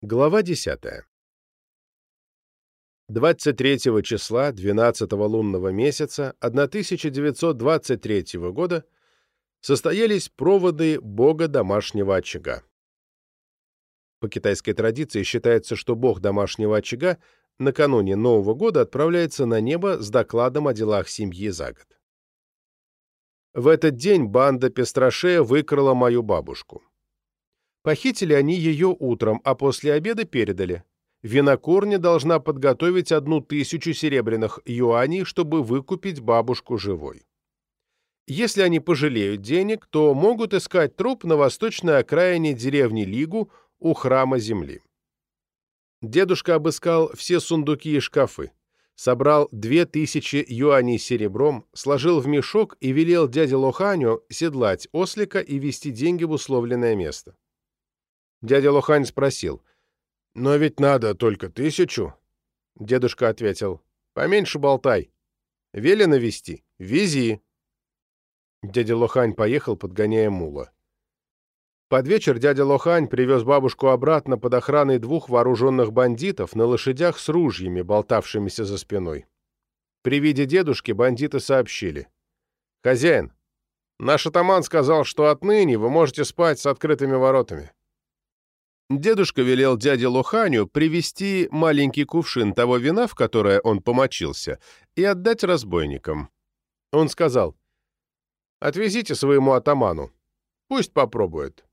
Глава 10. 23 числа 12 лунного месяца 1923 года состоялись проводы бога домашнего очага. По китайской традиции считается, что бог домашнего очага накануне Нового года отправляется на небо с докладом о делах семьи за год. В этот день банда Пестрашея выкрала мою бабушку. Похитили они ее утром, а после обеда передали. Винокурня должна подготовить одну тысячу серебряных юаней, чтобы выкупить бабушку живой. Если они пожалеют денег, то могут искать труп на восточной окраине деревни Лигу у храма земли. Дедушка обыскал все сундуки и шкафы, собрал две тысячи юаней серебром, сложил в мешок и велел дяде Лоханю седлать ослика и вести деньги в условленное место. Дядя Лохань спросил, «Но ведь надо только тысячу?» Дедушка ответил, «Поменьше болтай. Велено вести. Вези». Дядя Лохань поехал, подгоняя мула. Под вечер дядя Лохань привез бабушку обратно под охраной двух вооруженных бандитов на лошадях с ружьями, болтавшимися за спиной. При виде дедушки бандиты сообщили. «Хозяин, наш атаман сказал, что отныне вы можете спать с открытыми воротами». Дедушка велел дяде Лоханю привезти маленький кувшин того вина, в которое он помочился, и отдать разбойникам. Он сказал, «Отвезите своему атаману, пусть попробует».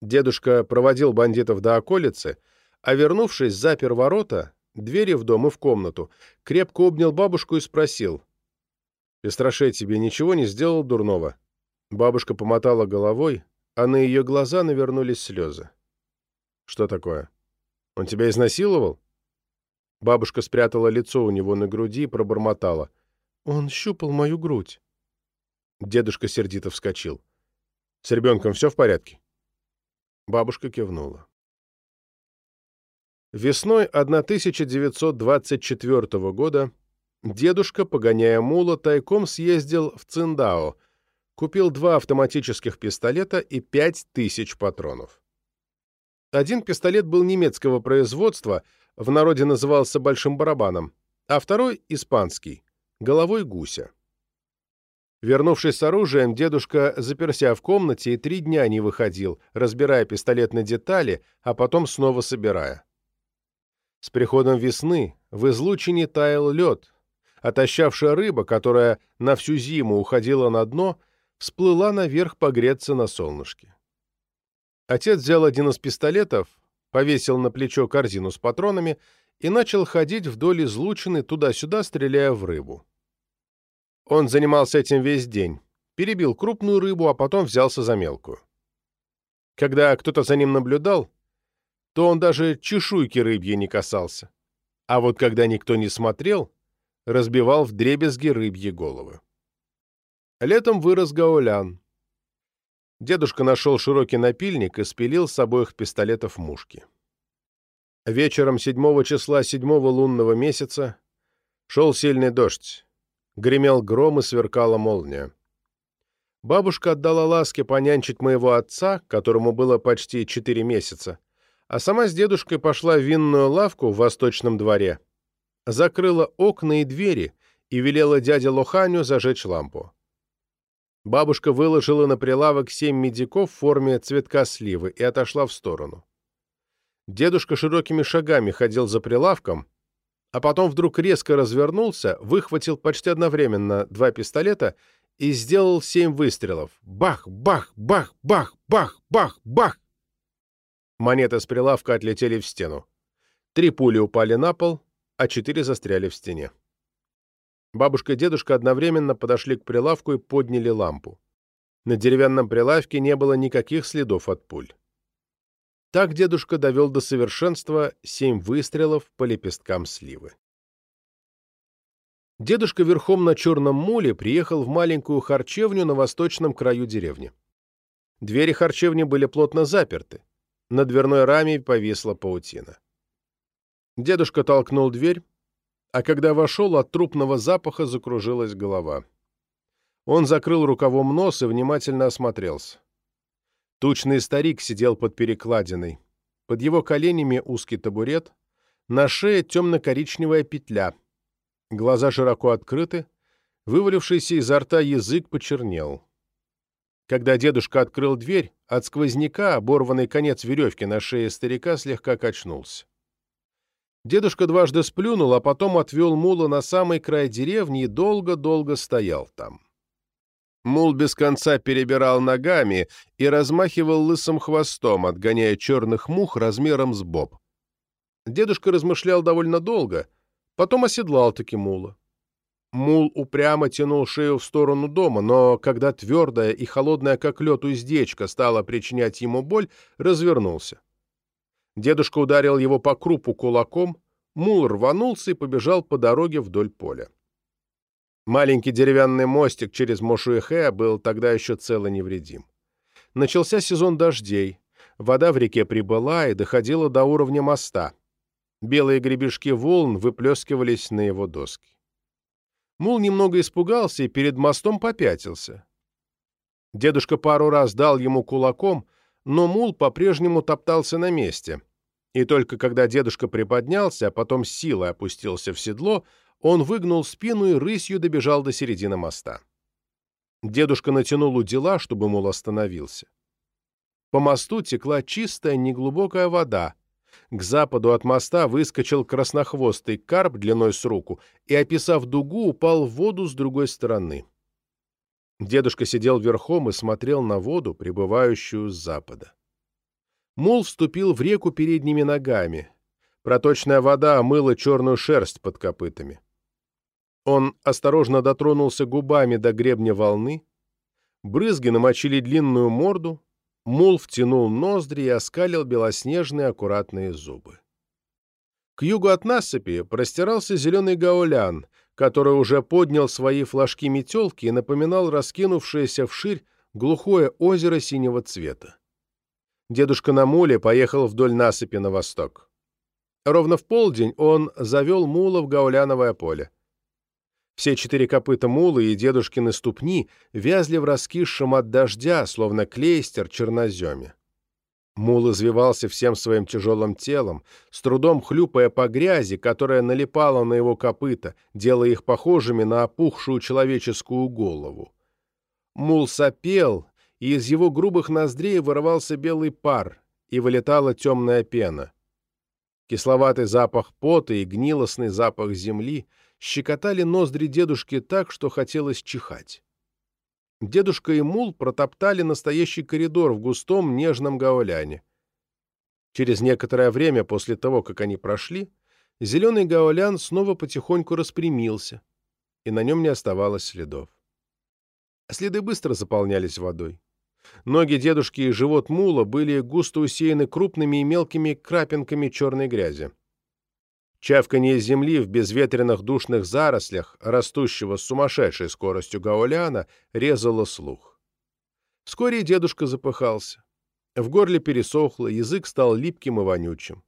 Дедушка проводил бандитов до околицы, а вернувшись, запер ворота, двери в дом и в комнату, крепко обнял бабушку и спросил, «Пестрашей тебе ничего не сделал дурного?» Бабушка помотала головой, а на ее глаза навернулись слезы. «Что такое? Он тебя изнасиловал?» Бабушка спрятала лицо у него на груди и пробормотала. «Он щупал мою грудь». Дедушка сердито вскочил. «С ребенком все в порядке?» Бабушка кивнула. Весной 1924 года дедушка, погоняя мула, тайком съездил в Циндао, купил два автоматических пистолета и пять тысяч патронов. Один пистолет был немецкого производства, в народе назывался «большим барабаном», а второй — испанский, головой гуся. Вернувшись с оружием, дедушка заперся в комнате и три дня не выходил, разбирая пистолет на детали, а потом снова собирая. С приходом весны в излучине таял лед. Отощавшая рыба, которая на всю зиму уходила на дно, всплыла наверх погреться на солнышке. Отец взял один из пистолетов, повесил на плечо корзину с патронами и начал ходить вдоль излучины туда-сюда, стреляя в рыбу. Он занимался этим весь день, перебил крупную рыбу, а потом взялся за мелкую. Когда кто-то за ним наблюдал, то он даже чешуйки рыбьи не касался. А вот когда никто не смотрел, разбивал в дребезги рыбьи головы. Летом вырос гаулян, Дедушка нашел широкий напильник и спилил с обоих пистолетов мушки. Вечером 7 числа 7 лунного месяца шел сильный дождь. Гремел гром и сверкала молния. Бабушка отдала ласке понянчить моего отца, которому было почти четыре месяца, а сама с дедушкой пошла в винную лавку в восточном дворе, закрыла окна и двери и велела дяде Лоханю зажечь лампу. Бабушка выложила на прилавок семь медиков в форме цветка сливы и отошла в сторону. Дедушка широкими шагами ходил за прилавком, а потом вдруг резко развернулся, выхватил почти одновременно два пистолета и сделал семь выстрелов. Бах, бах, бах, бах, бах, бах, бах! Монеты с прилавка отлетели в стену. Три пули упали на пол, а четыре застряли в стене. Бабушка и дедушка одновременно подошли к прилавку и подняли лампу. На деревянном прилавке не было никаких следов от пуль. Так дедушка довел до совершенства семь выстрелов по лепесткам сливы. Дедушка верхом на черном муле приехал в маленькую харчевню на восточном краю деревни. Двери харчевни были плотно заперты. На дверной раме повисла паутина. Дедушка толкнул дверь, а когда вошел, от трупного запаха закружилась голова. Он закрыл рукавом нос и внимательно осмотрелся. Тучный старик сидел под перекладиной. Под его коленями узкий табурет, на шее темно-коричневая петля. Глаза широко открыты, вывалившийся изо рта язык почернел. Когда дедушка открыл дверь, от сквозняка оборванный конец веревки на шее старика слегка качнулся. Дедушка дважды сплюнул, а потом отвел мула на самый край деревни и долго-долго стоял там. Мул без конца перебирал ногами и размахивал лысым хвостом, отгоняя черных мух размером с боб. Дедушка размышлял довольно долго, потом оседлал таки мула. Мул упрямо тянул шею в сторону дома, но когда твердая и холодная как лед уздечка стала причинять ему боль, развернулся. Дедушка ударил его по крупу кулаком, мул рванулся и побежал по дороге вдоль поля. Маленький деревянный мостик через Мошуэхэ был тогда еще цел и невредим. Начался сезон дождей, вода в реке прибыла и доходила до уровня моста. Белые гребешки волн выплескивались на его доски. Мул немного испугался и перед мостом попятился. Дедушка пару раз дал ему кулаком, но мул по-прежнему топтался на месте. И только когда дедушка приподнялся, а потом силой опустился в седло, он выгнул спину и рысью добежал до середины моста. Дедушка натянул удила, чтобы мул остановился. По мосту текла чистая, неглубокая вода. К западу от моста выскочил краснохвостый карп длиной с руку и, описав дугу, упал в воду с другой стороны. Дедушка сидел верхом и смотрел на воду, прибывающую с запада. Мул вступил в реку передними ногами. Проточная вода омыла черную шерсть под копытами. Он осторожно дотронулся губами до гребня волны, брызги намочили длинную морду, мул втянул ноздри и оскалил белоснежные аккуратные зубы. К югу от насыпи простирался зеленый гаулян, который уже поднял свои флажки метелки и напоминал раскинувшееся вширь глухое озеро синего цвета. Дедушка на муле поехал вдоль насыпи на восток. Ровно в полдень он завел мула в гауляновое поле. Все четыре копыта мулы и дедушкины ступни вязли в раскисшем от дождя, словно клейстер черноземе. Мул извивался всем своим тяжелым телом, с трудом хлюпая по грязи, которая налипала на его копыта, делая их похожими на опухшую человеческую голову. Мул сопел, и из его грубых ноздрей вырывался белый пар, и вылетала темная пена. Кисловатый запах пота и гнилостный запах земли — щекотали ноздри дедушки так, что хотелось чихать. Дедушка и мул протоптали настоящий коридор в густом нежном гауляне. Через некоторое время после того, как они прошли, зеленый гаулян снова потихоньку распрямился, и на нем не оставалось следов. Следы быстро заполнялись водой. Ноги дедушки и живот мула были густо усеяны крупными и мелкими крапинками черной грязи. Чавканье земли в безветренных душных зарослях, растущего с сумасшедшей скоростью гауляна, резало слух. Вскоре дедушка запыхался. В горле пересохло, язык стал липким и вонючим.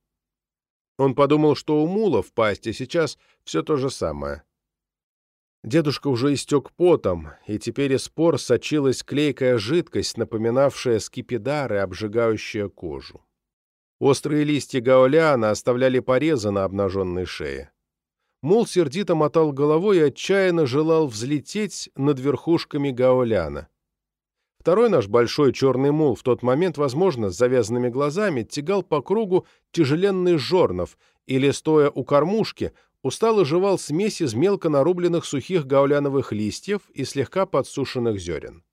Он подумал, что у мула в пасти сейчас все то же самое. Дедушка уже истек потом, и теперь из пор сочилась клейкая жидкость, напоминавшая скипидары, обжигающая кожу. Острые листья гауляна оставляли порезы на обнаженной шее. Мул сердито мотал головой и отчаянно желал взлететь над верхушками гауляна. Второй наш большой черный мул в тот момент, возможно, с завязанными глазами, тягал по кругу тяжеленный жорнов или, стоя у кормушки, устало жевал смесь из мелко нарубленных сухих гауляновых листьев и слегка подсушенных зерен.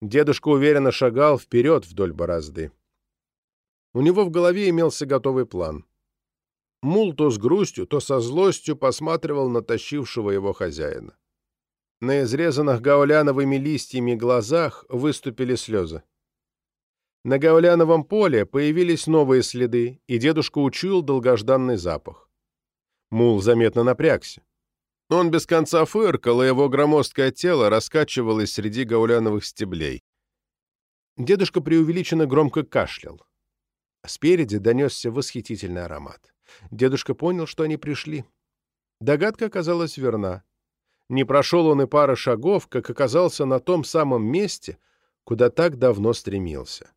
Дедушка уверенно шагал вперед вдоль борозды. У него в голове имелся готовый план. Мул то с грустью, то со злостью посматривал на тащившего его хозяина. На изрезанных гауляновыми листьями глазах выступили слезы. На гауляновом поле появились новые следы, и дедушка учуял долгожданный запах. Мул заметно напрягся. Он без конца фыркал, и его громоздкое тело раскачивалось среди гауляновых стеблей. Дедушка преувеличенно громко кашлял. Спереди донесся восхитительный аромат. Дедушка понял, что они пришли. Догадка оказалась верна. Не прошел он и пары шагов, как оказался на том самом месте, куда так давно стремился.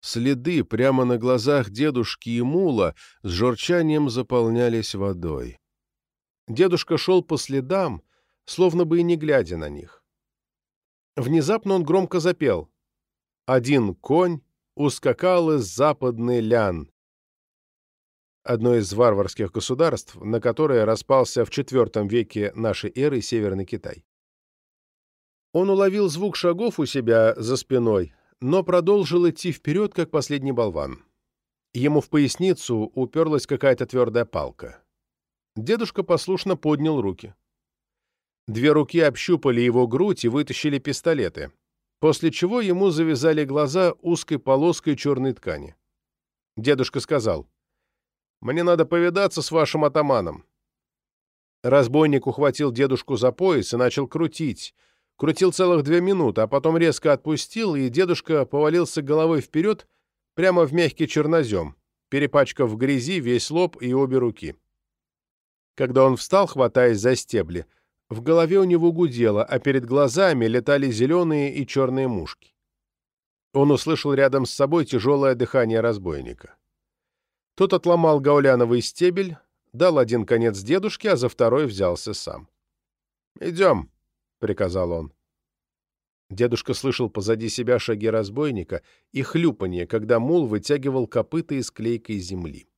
Следы прямо на глазах дедушки и мула с журчанием заполнялись водой. Дедушка шел по следам, словно бы и не глядя на них. Внезапно он громко запел. «Один конь ускакал из западный лян». Одно из варварских государств, на которое распался в IV веке нашей эры Северный Китай. Он уловил звук шагов у себя за спиной, но продолжил идти вперед, как последний болван. Ему в поясницу уперлась какая-то твердая палка. Дедушка послушно поднял руки. Две руки общупали его грудь и вытащили пистолеты, после чего ему завязали глаза узкой полоской черной ткани. Дедушка сказал, «Мне надо повидаться с вашим атаманом». Разбойник ухватил дедушку за пояс и начал крутить. Крутил целых две минуты, а потом резко отпустил, и дедушка повалился головой вперед прямо в мягкий чернозем, перепачкав в грязи весь лоб и обе руки. Когда он встал, хватаясь за стебли, в голове у него гудело, а перед глазами летали зеленые и черные мушки. Он услышал рядом с собой тяжелое дыхание разбойника. Тот отломал гауляновый стебель, дал один конец дедушке, а за второй взялся сам. «Идем», — приказал он. Дедушка слышал позади себя шаги разбойника и хлюпанье, когда мул вытягивал копыта из клейкой земли.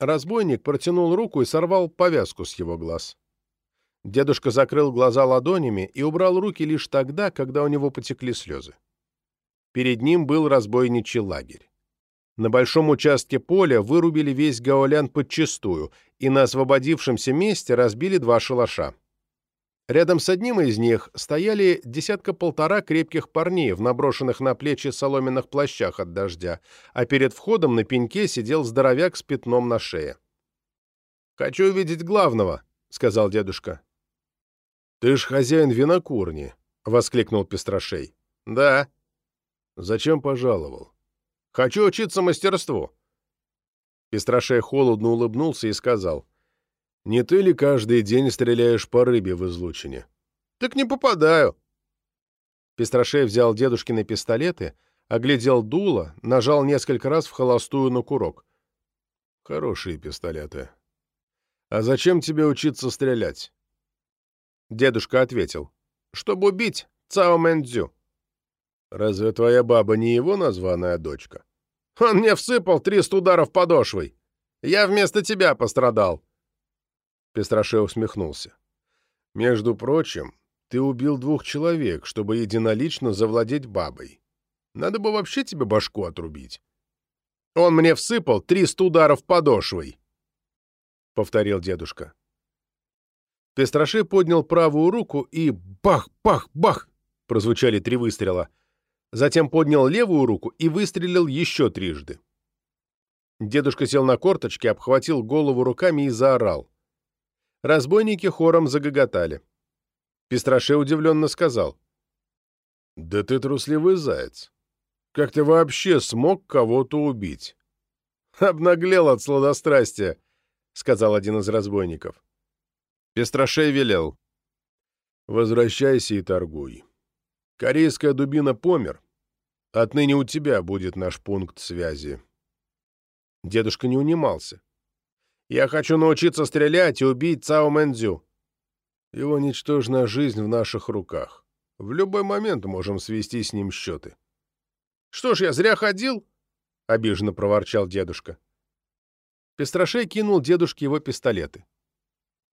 Разбойник протянул руку и сорвал повязку с его глаз. Дедушка закрыл глаза ладонями и убрал руки лишь тогда, когда у него потекли слезы. Перед ним был разбойничий лагерь. На большом участке поля вырубили весь гаулян подчистую, и на освободившемся месте разбили два шалаша. Рядом с одним из них стояли десятка-полтора крепких парней в наброшенных на плечи соломенных плащах от дождя, а перед входом на пеньке сидел здоровяк с пятном на шее. «Хочу увидеть главного», — сказал дедушка. «Ты ж хозяин винокурни», — воскликнул Пестрашей. «Да». «Зачем пожаловал?» «Хочу учиться мастерству». Пестрашей холодно улыбнулся и сказал. «Не ты ли каждый день стреляешь по рыбе в излучине?» «Так не попадаю». Пестрашей взял дедушкины пистолеты, оглядел дуло, нажал несколько раз в холостую на курок. «Хорошие пистолеты. А зачем тебе учиться стрелять?» Дедушка ответил. «Чтобы убить Цао Мэнцзю». «Разве твоя баба не его названная дочка?» «Он мне всыпал триста ударов подошвой. Я вместо тебя пострадал». Пестраше усмехнулся. «Между прочим, ты убил двух человек, чтобы единолично завладеть бабой. Надо бы вообще тебе башку отрубить». «Он мне всыпал триста ударов подошвой», — повторил дедушка. Пестраши поднял правую руку и бах-бах-бах прозвучали три выстрела. Затем поднял левую руку и выстрелил еще трижды. Дедушка сел на корточки, обхватил голову руками и заорал. Разбойники хором загоготали. Пестраше удивленно сказал. «Да ты трусливый заяц. Как ты вообще смог кого-то убить?» «Обнаглел от сладострастия», — сказал один из разбойников. Пестрашей велел. «Возвращайся и торгуй. Корейская дубина помер. Отныне у тебя будет наш пункт связи». Дедушка не унимался. «Я хочу научиться стрелять и убить Цао Мэнзю». Его ничтожная жизнь в наших руках. В любой момент можем свести с ним счеты. «Что ж, я зря ходил?» — обиженно проворчал дедушка. Пестрашей кинул дедушке его пистолеты.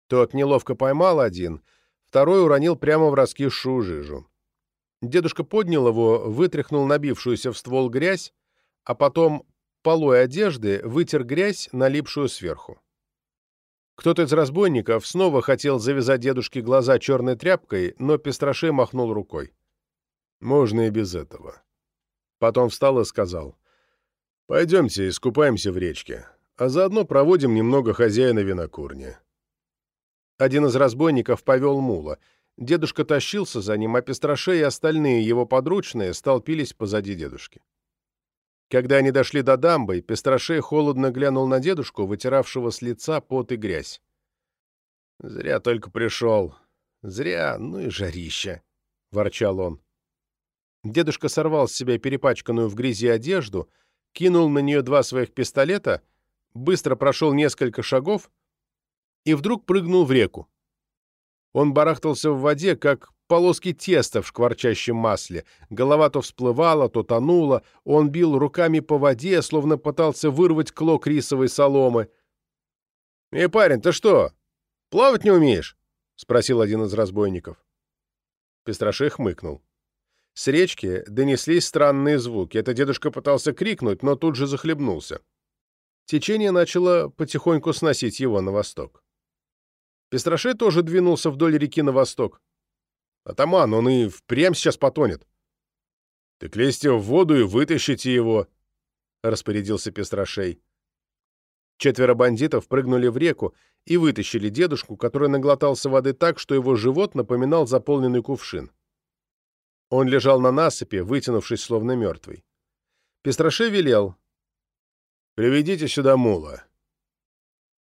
Тот неловко поймал один, второй уронил прямо в раскисшую жижу. Дедушка поднял его, вытряхнул набившуюся в ствол грязь, а потом полой одежды вытер грязь, налипшую сверху. Кто-то из разбойников снова хотел завязать дедушке глаза черной тряпкой, но Пестрашей махнул рукой. «Можно и без этого». Потом встал и сказал, «Пойдемте искупаемся в речке, а заодно проводим немного хозяина винокурни. Один из разбойников повел мула. Дедушка тащился за ним, а Пестраше и остальные его подручные столпились позади дедушки. Когда они дошли до дамбы, Пестраше холодно глянул на дедушку, вытиравшего с лица пот и грязь. «Зря только пришел. Зря, ну и жарища», — ворчал он. Дедушка сорвал с себя перепачканную в грязи одежду, кинул на нее два своих пистолета, быстро прошел несколько шагов и вдруг прыгнул в реку. Он барахтался в воде, как полоски теста в шкварчащем масле. Голова то всплывала, то тонула. Он бил руками по воде, словно пытался вырвать клок рисовой соломы. «Эй, парень, ты что, плавать не умеешь?» — спросил один из разбойников. Пестрашей хмыкнул. С речки донеслись странные звуки. Это дедушка пытался крикнуть, но тут же захлебнулся. Течение начало потихоньку сносить его на восток. Пестрашей тоже двинулся вдоль реки на восток. «Атаман, он и впрямь сейчас потонет». «Так лезьте в воду и вытащите его», — распорядился Пестрашей. Четверо бандитов прыгнули в реку и вытащили дедушку, который наглотался воды так, что его живот напоминал заполненный кувшин. Он лежал на насыпи, вытянувшись, словно мертвый. Пестрашей велел. «Приведите сюда мула».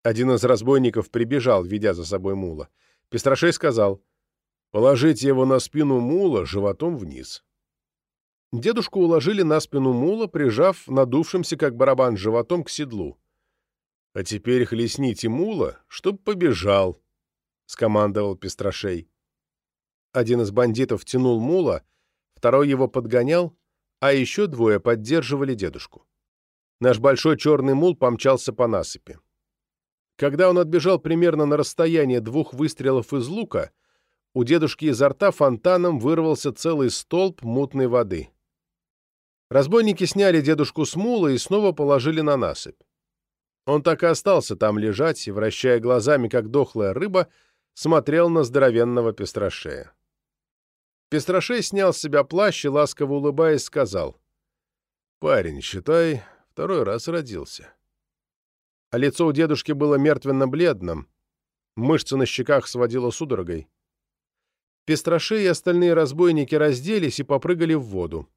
Один из разбойников прибежал, ведя за собой мула. Пестрашей сказал, «Положите его на спину мула животом вниз». Дедушку уложили на спину мула, прижав надувшимся, как барабан, животом к седлу. «А теперь хлестните мула, чтоб побежал», — скомандовал Пестрашей. Один из бандитов тянул мула, второй его подгонял, а еще двое поддерживали дедушку. Наш большой черный мул помчался по насыпи. Когда он отбежал примерно на расстояние двух выстрелов из лука, у дедушки изо рта фонтаном вырвался целый столб мутной воды. Разбойники сняли дедушку с мула и снова положили на насыпь. Он так и остался там лежать и, вращая глазами, как дохлая рыба, смотрел на здоровенного пестрашея. Пестрашей снял с себя плащ и, ласково улыбаясь, сказал, «Парень, считай, второй раз родился» а лицо у дедушки было мертвенно-бледным, мышцы на щеках сводило судорогой. Пестраши и остальные разбойники разделись и попрыгали в воду.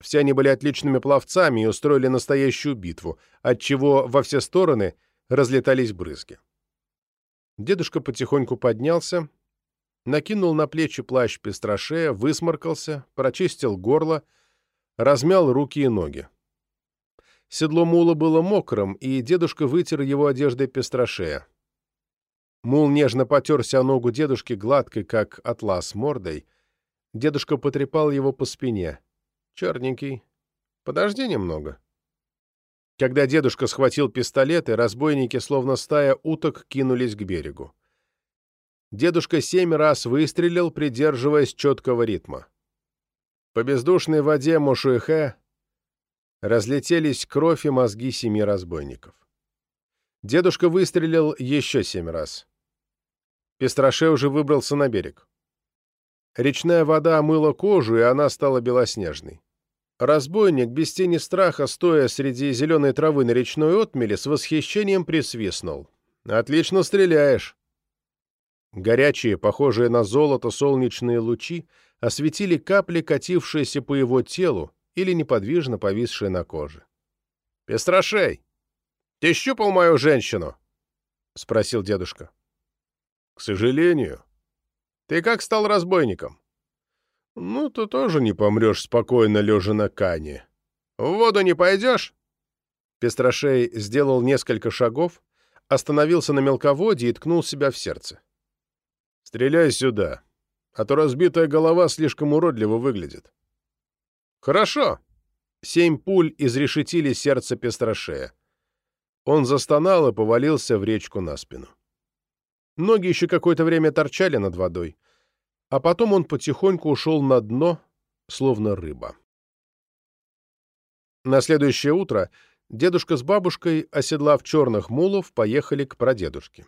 Все они были отличными пловцами и устроили настоящую битву, отчего во все стороны разлетались брызги. Дедушка потихоньку поднялся, накинул на плечи плащ пестрашея, высморкался, прочистил горло, размял руки и ноги. Седло мула было мокрым, и дедушка вытер его одеждой пестрошея. Мул нежно потерся о ногу дедушки гладкой, как атлас, мордой. Дедушка потрепал его по спине. «Черненький, подожди немного». Когда дедушка схватил пистолеты, разбойники, словно стая уток, кинулись к берегу. Дедушка семь раз выстрелил, придерживаясь четкого ритма. По бездушной воде Мошуэхэ разлетелись кровь и мозги семи разбойников. Дедушка выстрелил еще семь раз. Пестраше уже выбрался на берег. Речная вода омыла кожу, и она стала белоснежной. Разбойник, без тени страха, стоя среди зеленой травы на речной отмеле, с восхищением присвистнул. «Отлично стреляешь!» Горячие, похожие на золото солнечные лучи осветили капли, катившиеся по его телу, или неподвижно повисшие на коже. «Пестрашей, ты щупал мою женщину?» — спросил дедушка. «К сожалению. Ты как стал разбойником?» «Ну, ты тоже не помрешь спокойно, лежа на кане. В воду не пойдешь?» Пестрашей сделал несколько шагов, остановился на мелководье и ткнул себя в сердце. «Стреляй сюда, а то разбитая голова слишком уродливо выглядит». «Хорошо!» Семь пуль изрешетили сердце Пестрашея. Он застонал и повалился в речку на спину. Ноги еще какое-то время торчали над водой, а потом он потихоньку ушел на дно, словно рыба. На следующее утро дедушка с бабушкой, оседлав черных мулов, поехали к прадедушке.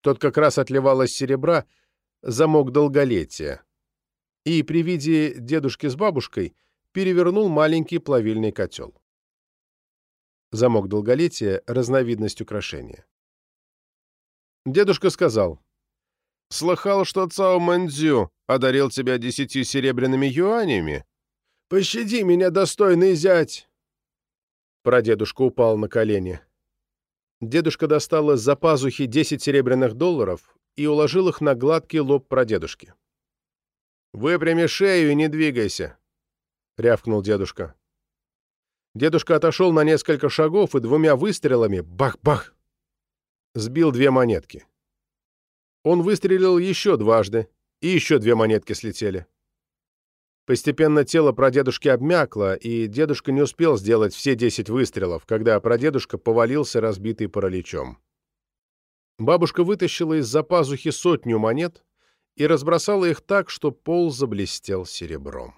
Тот как раз отливал из серебра замок долголетия, и при виде дедушки с бабушкой перевернул маленький плавильный котел. Замок долголетия — разновидность украшения. Дедушка сказал, «Слыхал, что Цао Мэнзю одарил тебя десятью серебряными юанями? Пощади меня, достойный зять!» Прадедушка упал на колени. Дедушка достал из-за пазухи десять серебряных долларов и уложил их на гладкий лоб прадедушки. «Выпрями шею и не двигайся», — рявкнул дедушка. Дедушка отошел на несколько шагов и двумя выстрелами бах-бах сбил две монетки. Он выстрелил еще дважды, и еще две монетки слетели. Постепенно тело прадедушки обмякло, и дедушка не успел сделать все десять выстрелов, когда прадедушка повалился, разбитый параличом. Бабушка вытащила из-за пазухи сотню монет и разбросала их так, что пол заблестел серебром.